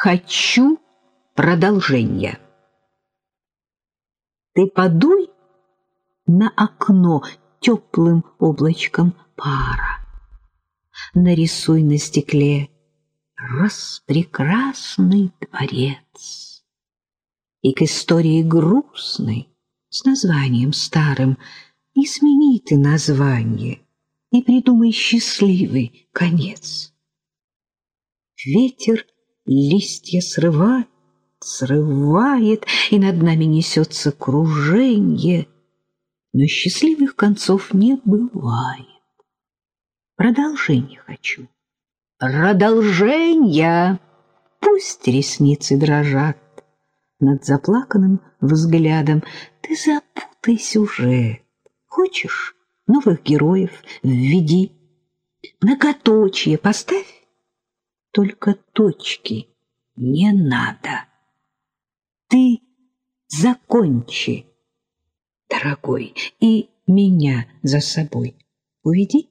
Хочу продолжения. Ты подуй на окно теплым облачком пара. Нарисуй на стекле распрекрасный дворец. И к истории грустной, с названием старым, измени ты название и придумай счастливый конец. Ветер листья срывает, срывает, и над нами несется круженье, но счастливых концов не бывает. Продолжение хочу. Продолжение! Пусть ресницы дрожат над заплаканным взглядом. Ты запутай сюжет. Хочешь новых героев введи. Многоточие поставь только точки не надо. Ты закончи, дорогой, и меня за собой уведи.